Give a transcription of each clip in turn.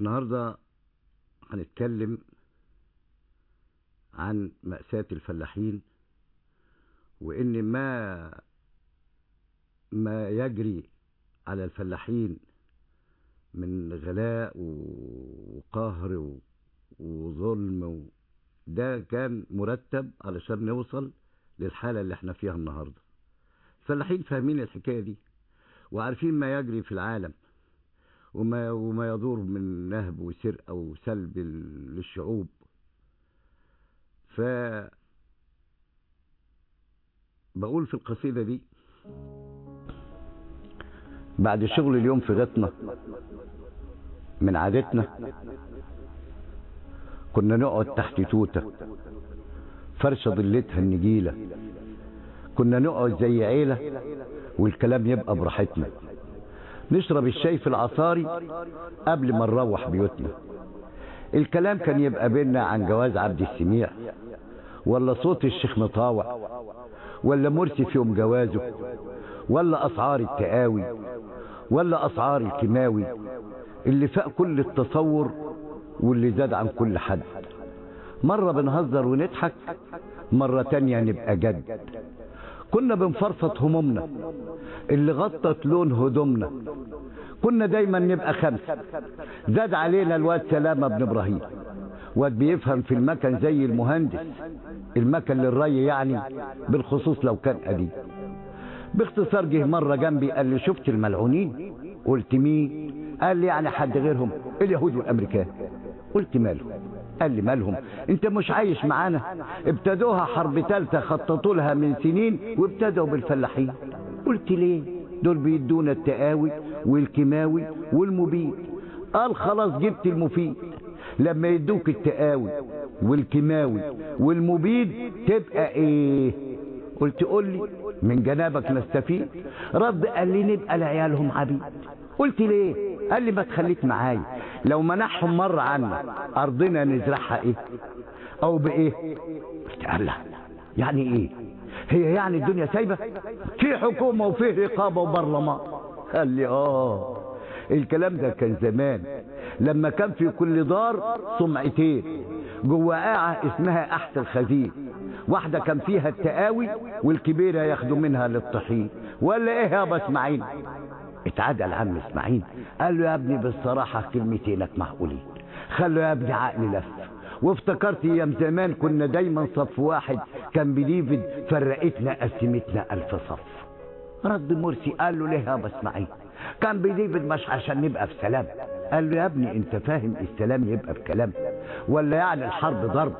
النهاردة هنتكلم عن مأساة الفلاحين وإن ما ما يجري على الفلاحين من غلاء وقهر وظلم ده كان مرتب علشان نوصل للحالة اللي إحنا فيها النهاردة. الفلاحين فاهمين الحكاية دي وعارفين ما يجري في العالم. وما, وما يدور من نهب وسرقة وسلب للشعوب. ف بقول في القصيدة دي بعد شغل اليوم في غيطنا من عادتنا كنا نقعد تحت توتة فرشة ضلتها النجيلة. كنا نقعد زي عيلة والكلام يبقى براحتنا. نشرب الشاي في العصاري قبل ما نروح بيوتنا. الكلام كان يبقى بينا عن جواز عبد السميع. ولا صوت الشيخ مطاوع ولا مرسي في يوم جوازه ولا أسعار التقاوي ولا أسعار الكيماوي اللي فاق كل التصور واللي زاد عن كل حد. مرة بنهزر ونضحك مرة تانية نبقى جد. كنا بنفرفط همومنا اللي غطت لون هدومنا. كنا دايما نبقى خمسة. زاد علينا الواد سلامة بن إبراهيم. واد بيفهم في المكن زي المهندس. المكن للري يعني بالخصوص لو كان قديم. باختصار جه مرة جنبي قال لي شفت الملعونين؟ قلت مين؟ قال لي يعني حد غيرهم اليهود والأمريكان. قلت ماله؟ قال لي مالهم؟ انت مش عايش معانا؟ ابتدوها حرب تالتة خططوا لها من سنين وابتدوا بالفلاحين. قلت ليه؟ دول بيدونا التقاوي والكيماوي والمبيد. قال خلاص جبت المفيد. لما يدوك التقاوي والكيماوي والمبيد تبقى إيه؟ قلت قول لي من جنابك نستفيد؟ رد قال لي نبقى لعيالهم عبيد. قلت ليه؟ قال لي ما تخليك معايا. لو منحهم مرة عنا أرضنا نزرعها أو بإيه؟ قلت الله يعني إيه؟ هي يعني الدنيا سايبة؟ في حكومة وفيه رقابة وبرلمان. قال لي آه. الكلام ده كان زمان. لما كان في كل دار سمعتين. جوه قاعة اسمها احسن خزين واحدة كان فيها التقاوي والكبيرة ياخدوا منها للطحين. ولا إيه يا إسماعيل؟ اتعدل عم اسماعيل. قال له يا ابني بالصراحة كلمتينك معقولين. خلوا يا ابني عقلي لف. وافتكرت أيام زمان كنا دايما صف واحد. كان بديفيد فرقتنا قسمتنا ألف صف. رد مرسي قال له ليه يا ابو اسماعيل؟ كان بديفيد مش عشان نبقى في سلام. قال له يا ابني أنت فاهم السلام يبقى بكلام ولا يعني الحرب ضرب.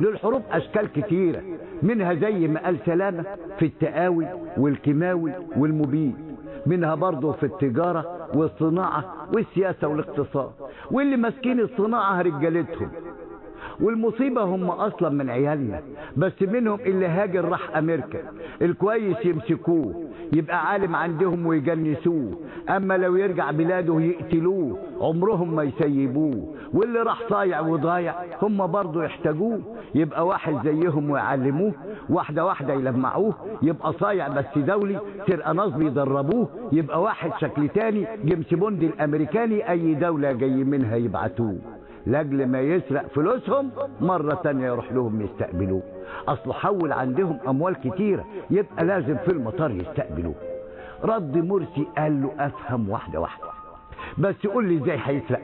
للحروب أشكال كتيرة. منها زي ما قال سلامة في التقاوي والكيماوي والمبيد منها برضه في التجارة والصناعة والسياسة والاقتصاد واللي ماسكين الصناعة رجالتهم. والمصيبة هم أصلا من عيالنا بس منهم اللي هاجر راح أمريكا. الكويس يمسكوه يبقى عالم عندهم ويجنسوه. أما لو يرجع بلاده يقتلوه عمرهم ما يسيبوه. واللي راح صايع وضايع هم برضه يحتاجوه. يبقى واحد زيهم ويعلموه واحدة واحدة يلمعوه يبقى صايع بس دولي سرقة نصب يدربوه يبقى واحد شكل تاني جيمس بوند الأمريكاني أي دولة جاي منها يبعتوه. لأجل ما يسرق فلوسهم مرة تانية يروح لهم يستقبلوه. اصل حول عندهم أموال كتيرة يبقى لازم في المطار يستقبلوه. رد مرسي قال له أفهم واحدة واحدة. بس قول لي إزاي هيسرق؟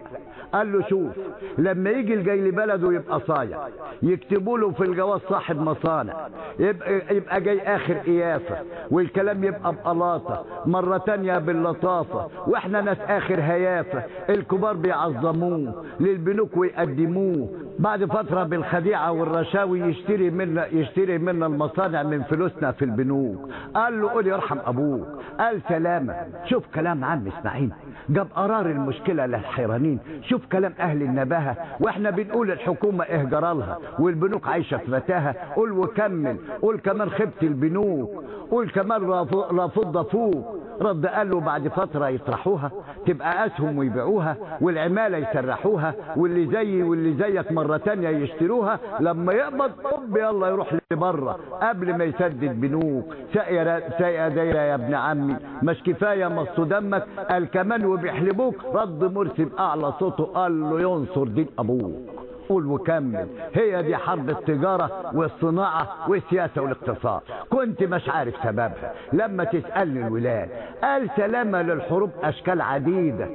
قال له شوف لما يجي الجاي لبلده يبقى صايع. يكتبوا له في الجواز صاحب مصانع. يبقى, يبقى جاي آخر قيافة والكلام يبقى بقلاطة مرة تانية باللطافة. وإحنا ناس آخر هيافة. الكبار بيعظموه. للبنوك ويقدموه. بعد فترة بالخديعة والرشاوي يشتري منا يشتري منا المصانع من فلوسنا في البنوك. قال له قول يرحم أبوك. قال سلامة. شوف كلام عم إسماعيل. جاب قرار المشكلة للحيرانين. شوف كلام أهل النباهة. وإحنا بنقول الحكومة إهجرالها والبنوك عايشة في متاهة. قول وكمل. قول كمان خبت البنوك. قول كمان رافضة فوق. رد قال له بعد فترة يطرحوها تبقى اسهم ويبيعوها والعمالة يسرحوها واللي زيي واللي زيك مرة تانية يشتروها لما يقبض طب يلا يروح لبرة قبل ما يسدد بنوك. ساقية ساقية دايرة يا ابن عمي. مش كفاية مصوا دمك قال كمان وبيحلبوك. رد مرسي بأعلى صوته قال له ينصر دين أبوك قول وكمل هي دي حرب التجارة والصناعة والسياسة والاقتصاد. كنت مش عارف سببها. لما تسألني الولاد قال سلامة للحروب أشكال عديدة.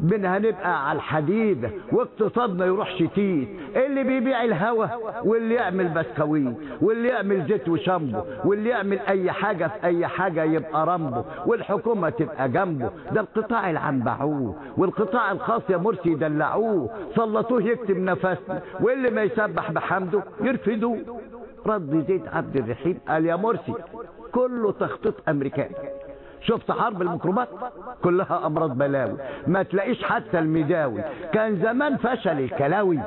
منها نبقى على الحديدة واقتصادنا يروح شتيت اللي بيبيع الهوا واللي يعمل بسكويت واللي يعمل زيت وشامبو واللي يعمل أي حاجة في أي حاجة يبقى رامبو والحكومة تبقى جنبه. ده القطاع العام باعوه والقطاع الخاص يا مرسي يدلعوه سلطوه يكتب نفسنا واللي ما يسبح بحمده يرفدوه. رد زيد عبد الرحيم قال يا مرسي كله تخطيط أمريكاني. شفت حرب الميكروبات؟ كلها أمراض بلاوي. ما تلاقيش حتى المداوي كان زمان فشل الكلاوي.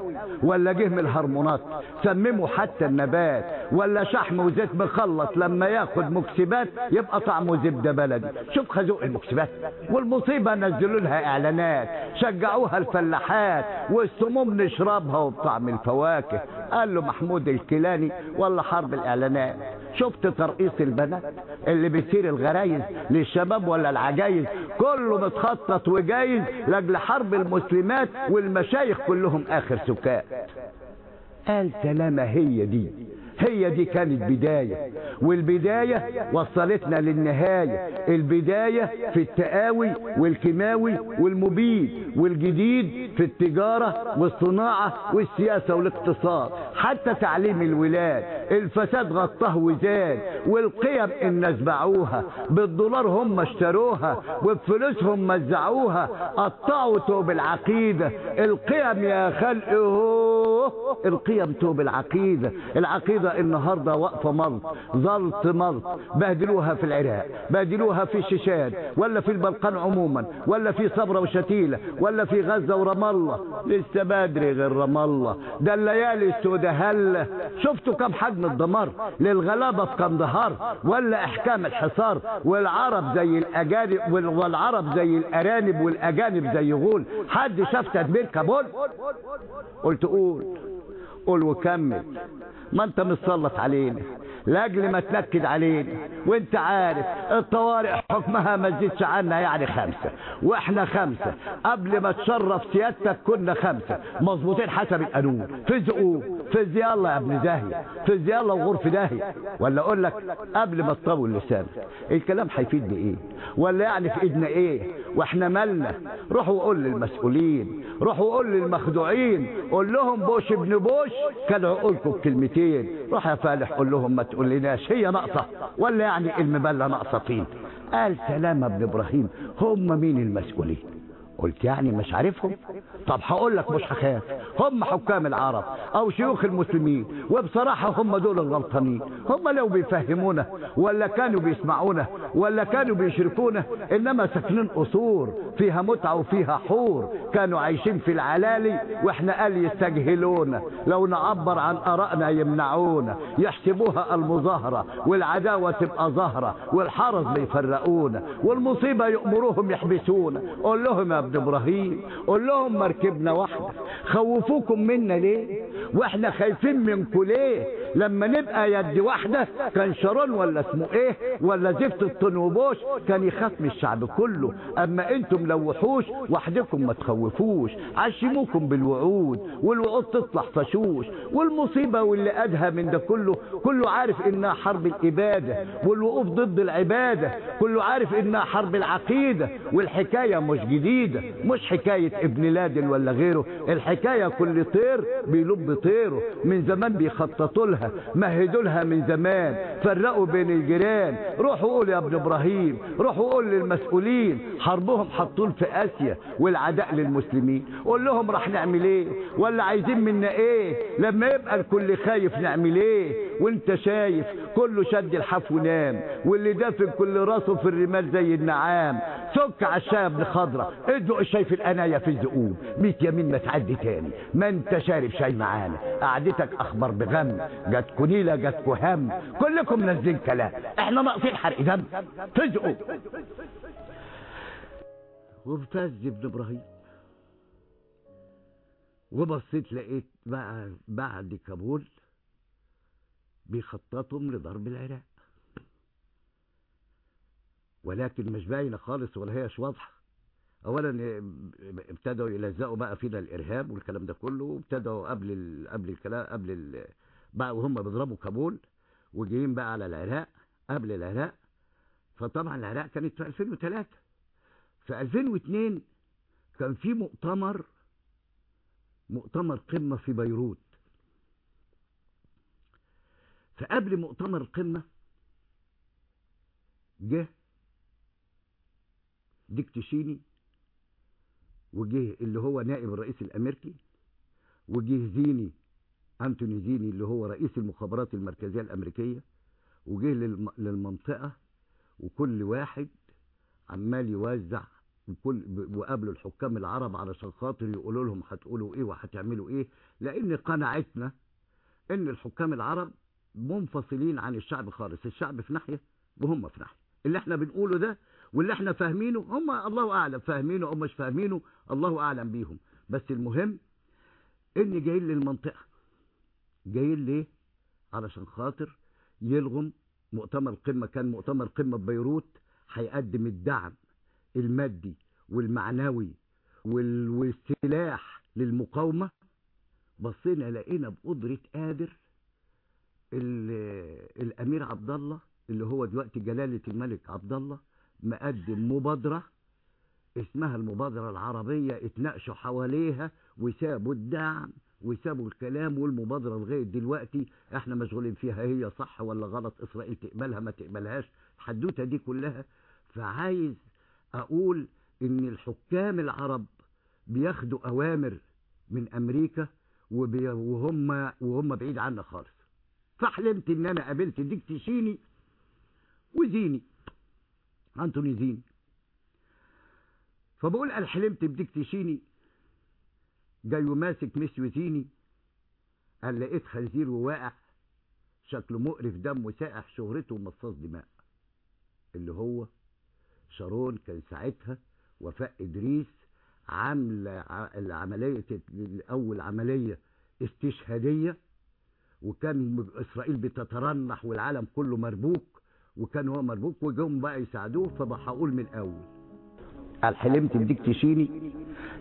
ولا جه من الهرمونات. سمموا حتى النبات. ولا شحم وزيت مخلط لما ياخد مكسبات يبقى طعمه زبدة بلدي. شوف خازوق المكسبات؟ والمصيبة نزلوا لها إعلانات. شجعوها الفلاحات. والسموم نشربها وبطعم الفواكه. قال له محمود الكيلاني ولا حرب الإعلانات. شفت ترقيص البنات اللي بيصير الغرايز للشباب ولا العجايز؟ كله متخطط وجايز لأجل حرب المسلمات والمشايخ كلهم آخر سكات قال سلامة هي دي. هي دي كانت بداية. والبداية وصلتنا للنهاية. البداية في التقاوي والكيماوي والمبيد والجديد في التجارة والصناعة والسياسة والاقتصاد. حتى تعليم الولاد. الفساد غطاه وزاد والقيم الناس باعوها بالدولار هم اشتروها وبفلوسهم مزعوها قطعوا توب العقيدة. القيم يا خلق القيم توب العقيدة. العقيدة النهاردة واقفة ملط زلط ملط بهدلوها في العراق بهدلوها في الشيشان ولا في البلقان عموما ولا في صبرا وشتيلة ولا في غزة ورام الله. لسه بدري غير رام الله. ده الليالي السوداء هلا شفتوا كم حجم الدمار للغلابة في كندهار ولا أحكام الحصار والعرب زي الأجانب والعرب زي الأرانب والأجانب زي غول. حد شاف تدمير كابول؟ قلت قول. قول وكمل. ما انت متسلط علينا. لأجل ما تنكد علينا. وانت عارف الطوارئ حكمها ما تزيدش عنا يعني خمسة. وإحنا خمسة. قبل ما تشرف سيادتك كنا خمسة. مظبوطين حسب القانون. فزقوا. فز يلا يا ابن زاهية فز يلا وغرف داهية ولا أقول لك قبل ما تطول لسانك الكلام هيفيد بايه ولا يعني في إيدنا إيه؟ وإحنا مالنا؟ روحوا قول للمسؤولين. روحوا قول للمخدوعين. قول لهم بوش ابن بوش. كان عقولكم بكلمتين روح يا فالح قول لهم ما تقولناش هي ناقصة. ولا يعني المبلة ناقصة فين قال سلامة ابن إبراهيم. هم مين المسؤولين؟ قلت يعني مش عارفهم؟ طب هقول لك مش هخاف هم حكام العرب أو شيوخ المسلمين وبصراحة هم دول الغلطانين. هم لو بيفهمونا ولا كانوا بيسمعونا ولا كانوا بيشركونا إنما ساكنين قصور فيها متعة وفيها حور. كانوا عايشين في العلالي وإحنا قال يستجهلونا. لو نعبر عن آرائنا يمنعونا. يحسبوها المظاهرة والعداوة تبقى ظاهرة والحرس بيفرقونا والمصيبة يأمروهم يحبسونا. قول لهم يا ابن إبراهيم قول لهم مركبنا واحدة خوفوكم منا ليه؟ وإحنا خايفين منكم ليه لما نبقى يد واحدة كان شارون ولا اسمه إيه؟ ولا زفت الطنوبوش كان يخاف من الشعب كله. أما أنتم لو وحوش وحدكم ما تخوفوش. عشموكم بالوعود والوعود تطلع فشوش. والمصيبة واللي ادهى من ده كله كله عارف إنها حرب الإبادة والوقوف ضد العبادة. كله عارف إنها حرب العقيدة. والحكاية مش جديدة مش حكاية ابن لادن ولا غيره. الحكاية كل طير بيلب طيره. من زمان بيخططوا لها مهدوا لها من زمان. فرقوا بين الجيران. روحوا قول يا ابن إبراهيم روحوا قول للمسؤولين. حربهم حطول في آسيا والعداء للمسلمين. قول لهم راح نعمل إيه؟ ولا عايزين منا إيه؟ لما يبقى الكل خايف نعمل إيه؟ وانت شايف كله شد الحف ونام واللي دافن كل راسه في الرمال زي النعام. سك على ابن خضرة ادلق الشاي في القناية في الزقوم. ميت يمين ما تعدي تاني. ما انت شارب شاي معانا. قعدتك أخبار بغم. جاتكوا نيلة جاتكوا هم كلكم نازلين كلام. إحنا ناقصين حرق دم. تزقوا. وابتز ابن إبراهيم. وبصيت لقيت بقى بعد كابول بيخططهم لضرب العراق. ولكن مش باينة خالص ولا هيش واضحة. اولا ابتدوا يلزقوا بقى فينا الإرهاب والكلام ده كله وابتدوا قبل ال... قبل الكلام قبل ال... بقى وهم بيضربوا كابول وجايين بقى على العراق قبل العراق. فطبعا العراق كانت في 2003 في 2002 كان في مؤتمر مؤتمر قمة في بيروت. فقبل مؤتمر القمة جه ديك تشيني وجه اللي هو نائب الرئيس الأمريكي وجه زيني أنتوني زيني اللي هو رئيس المخابرات المركزية الأمريكية وجه للم- للمنطقة وكل واحد عمال يوزع وكل وقابلوا الحكام العرب علشان خاطر يقولوا لهم هتقولوا إيه وهتعملوا إيه لأن قناعتنا إن الحكام العرب منفصلين عن الشعب خالص الشعب في ناحية وهم في ناحية. اللي إحنا بنقوله ده واللي إحنا فاهمينه هم الله أعلم فاهمينه أو مش فاهمينه الله أعلم بيهم. بس المهم ان جايين للمنطقة. جايين ليه؟ علشان خاطر يلغم مؤتمر قمة كان مؤتمر قمة ببيروت هيقدم الدعم المادي والمعنوي وال- والسلاح للمقاومة. بصينا لقينا بقدرة قادر الأمير عبد الله اللي هو دلوقتي جلالة الملك عبد الله مقدم مبادرة اسمها المبادرة العربية اتناقشوا حواليها وسابوا الدعم وسابوا الكلام والمبادرة لغاية دلوقتي إحنا مشغولين فيها هي صح ولا غلط إسرائيل تقبلها ما تقبلهاش الحدوتة دي كلها. فعايز أقول إن الحكام العرب بياخدوا أوامر من أمريكا وهم وهم بعيد عنا خالص. فحلمت إن أنا قابلت ديك تشيني وزيني أنتوني زيني فبقول أنا حلمت بديك تشيني جاي ماسك ميسيو زيني قال لقيت خنزير وواقع شكله مقرف دمه ساقع شهرته مصاص دماء. اللي هو شارون كان ساعتها وفاء إدريس عامله ع- العملية اول عملية استشهادية وكان إسرائيل بتترنح والعالم كله مربوك وكان هو مربوك وجم بقى يساعدوه فبقول من الأول. قال حلمت بديك تشيني؟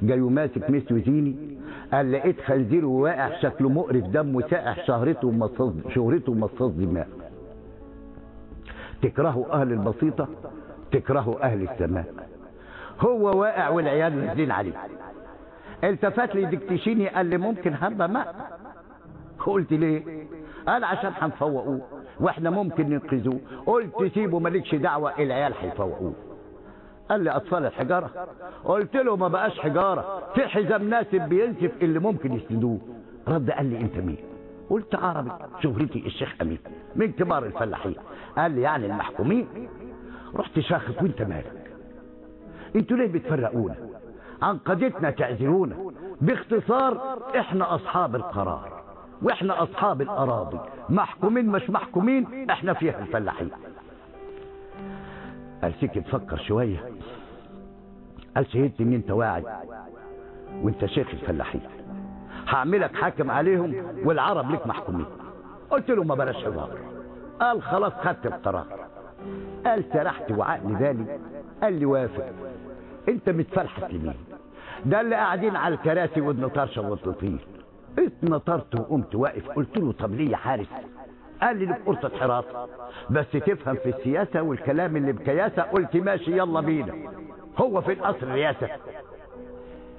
جاي ماسك ميسيو زيني قال لقيت خنزير واقع شكله مقرف دمه ساقع شهرته مصاص شهرته مصاص دماء. تكرهوا أهل البسيطة تكرهوا أهل السماء. هو واقع والعيال نازلين عليه. التفت لي دكتشيني قال لي ممكن هبة ماء قلت ليه؟ قال عشان هنفوقوه وإحنا ممكن ننقذوه. قلت سيبه مالكش دعوة العيال هيفوقوه قال لي أطفال الحجارة؟ قلت له ما بقاش حجارة. في حزام ناسب بينسف اللي ممكن يسندوه. رد قال لي أنت مين؟ قلت عربي شهرتي الشيخ أمين من كبار الفلاحين. قال لي يعني المحكومين؟ رحت شاخط وأنت مالك؟ أنتوا ليه بتفرقونا؟ عن قضيتنا تعزلونا باختصار إحنا أصحاب القرار. وإحنا اصحاب الاراضي محكومين مش محكومين إحنا فيها الفلاحين. قال سكت فكر شوية. قال شهدت إن أنت واعي وأنت شيخ الفلاحين. هعملك حاكم عليهم والعرب لك محكومين. قلت له ما بلاش هزار قال خلاص خدت القرار. قال سرحت وعقلي بالي. قال لي وافق. أنت متفلحس لمين ده اللي قاعدين على الكراسي وبنطرش وتطير اتنطرت وقمت واقف قلت له طب ليه يا حارس؟ قال لي لك قرطة حراسة بس تفهم في السياسة والكلام اللي بكياسة قلت ماشي يلا بينا. هو في القصر رياسة.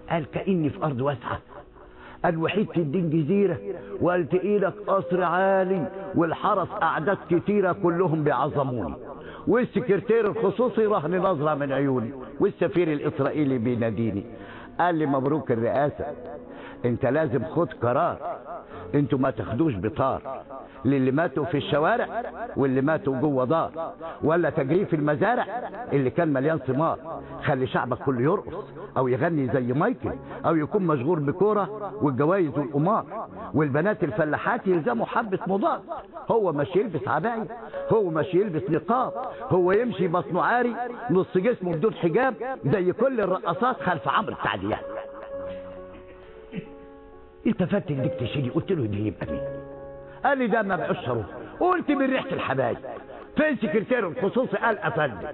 قال كأني في أرض واسعة. قال وحيد الدين جزيرة وقلت إيدك قصر عالي والحرس أعداد كتيرة كلهم بيعظموني. والسكرتير الخصوصي رهن نظرة من عيوني والسفير الإسرائيلي بيناديني. قال لي مبروك الرئاسة. انت لازم خد قرار. أنتوا ما تاخدوش بطار. للي ماتوا في الشوارع واللي ماتوا جوه دار. ولا تجريف المزارع اللي كان مليان ثمار. خلي شعبك كله يرقص أو يغني زي مايكل أو يكون مشغول بكورة والجوائز والقمار والبنات الفلاحات يلزموا حبه مضاد. هو مش يلبس عباية هو مش يلبس نقاب هو يمشي بطنه عاري نص جسمه بدون حجاب زي كل الرقصات خلف عمرو التعديات التفت تشيلي قلت له دي يبقى مين قال لي ده ما بقاش شروط قلت من ريحة الحبايب. فين سكرتير الخصوصي؟ قال افندم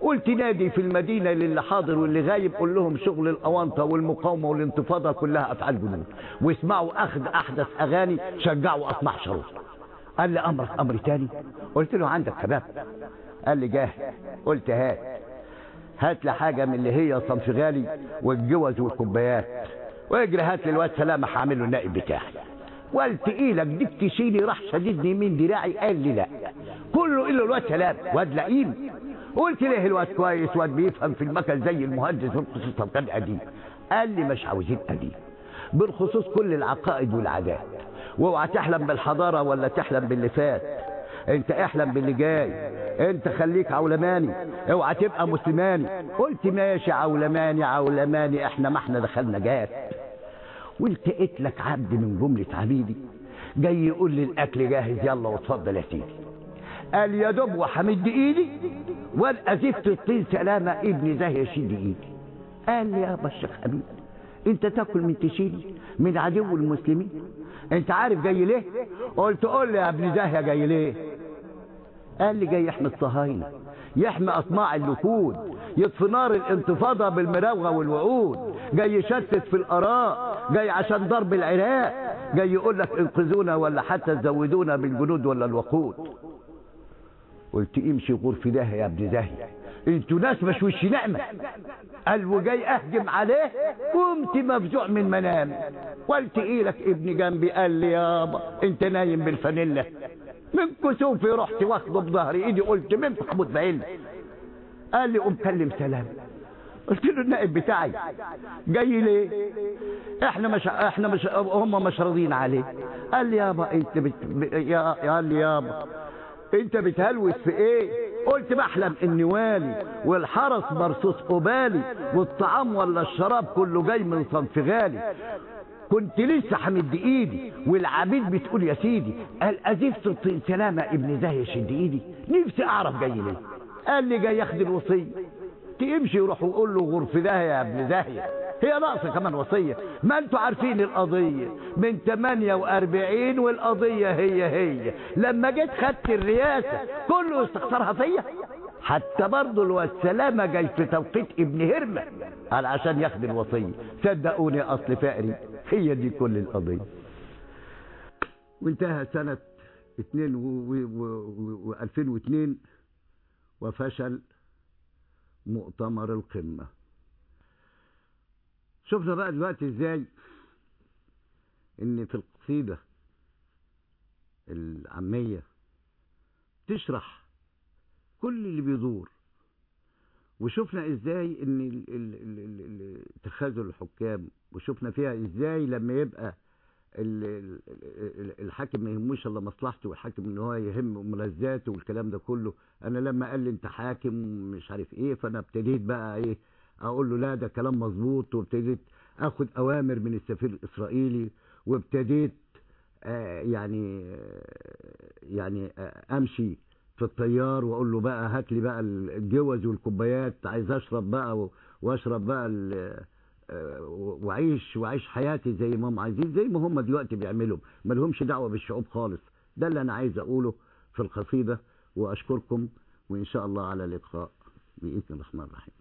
قلت نادي في المدينة للي حاضر واللي غايب. قول لهم شغل الأوانطة والمقاومة والانتفاضة كلها أفعال جنود واسمعوا أخذ أحدث أغاني شجعوا أطمع شروط قال لي أمرك أمر تاني. قلت له عندك كباب؟ قال لي جاهز قلت هات. هات لي حاجة من اللي هي صنف غالي والجوز والكوبايات. واجري هات لي الواد سلامة هعمله النائب بتاعي. قلت ايلك ديك تشيلي راح شددني من دراعي. قال لي لا. كله إلا الواد سلام واد لئيم. قلت ليه الواد كويس واد بيفهم في المكن زي المهندس والخصوص طب كان قديم قال لي مش عاوزين قديم بالخصوص كل العقائد والعادات. واوعى تحلم بالحضارة ولا تحلم باللي فات؟ انت احلم باللي جاي. انت خليك عولماني. اوعى تبقى مسلماني. قلت ماشي عولماني عولماني إحنا ما إحنا دخلنا جات. والتقيت لك عبد من جملة عبيدي جاي يقول لي الأكل جاهز يلا واتفضل يا سيدي. قال يا دوب وحمد إيدي والقى زفت الطين سلامة ابني زي يشيل إيدي. قال لي يا الشيخ حبيبي أنت تاكل من تشيلي من عدو المسلمين؟ أنت عارف جاي ليه؟ قلت قول لي يا ابن زاهية جاي ليه؟ قال لي جاي يحمي الصهاينة يحمي أطماع اللكود يطفي نار الانتفاضة بالمراوغة والوعود جاي يشتت في الآراء جاي عشان ضرب العراق. جاي يقول لك انقذونا ولا حتى تزودونا بالجنود ولا الوقود. قلت امشي غور في ده يا ابن زاهية أنتوا ناس مش وش نعمة. قال وجاي اهجم عليه قمت مفزوع من منام. قلت إيلك ابني جنبي قال لي يابا انت نايم بالفانيلا. من كسوفي رحت واخده بظهري ايدي قلت من محمود بعلم قال لي قوم كلم سلام. قلت له النائب بتاعي. جاي ليه إحنا مش إحنا مش هم مش راضيين عليه قال لي يابا أنت بت... يا قال لي يابا أنت بتهلوس في إيه؟ قلت بحلم إني والي والحرس مرصوص قبالي والطعام ولا الشراب كله جاي من صنف غالي كنت لسه حمد إيدي والعبيد بتقول يا سيدي قال ازفت سلامة ابن زاهي شد إيدي. نفسي أعرف جاي ليه. قال لي جاي ياخد الوصية. تمشي وروح وقول له غرف ده يا ابن زاهية هي ناقصة كمان وصية. ما أنتوا عارفين القضية. من 48 والقضية هي هي. لما جيت خدت الرئاسة كله استخسرها فيا. حتى برضه الوسلامة جاي في توقيت ابن هرمة. قال عشان ياخد الوصية. صدقوني أصل فقري هي دي كل القضية. وانتهى سنة 2 و 2002 وفشل مؤتمر القمة. شفنا بقى دلوقتي إزاي إن في القصيدة العامية تشرح كل اللي بيدور. وشفنا إزاي إن اتخاذ الحكام وشفنا فيها إزاي لما يبقى الحاكم ما يهموش إلا مصلحته والحاكم إن هو يهم ملذاته والكلام ده كله. أنا لما قال لي أنت حاكم مش عارف إيه فأنا ابتديت بقى إيه أقول له لا ده كلام مظبوط وابتديت آخد أوامر من السفير الإسرائيلي وابتديت آه يعني آه يعني آه أمشي في الطيار وأقول له بقى هات لي بقى الجوز والكوبايات عايز أشرب بقى وأشرب بقى وعيش وعيش حياتي زي ما هم عايزين زي ما هم دلوقتي بيعملوا. ما لهمش دعوة بالشعوب خالص. ده اللي أنا عايز أقوله في القصيدة وأشكركم وإن شاء الله على لقاء بإذن الرحمن الرحيم.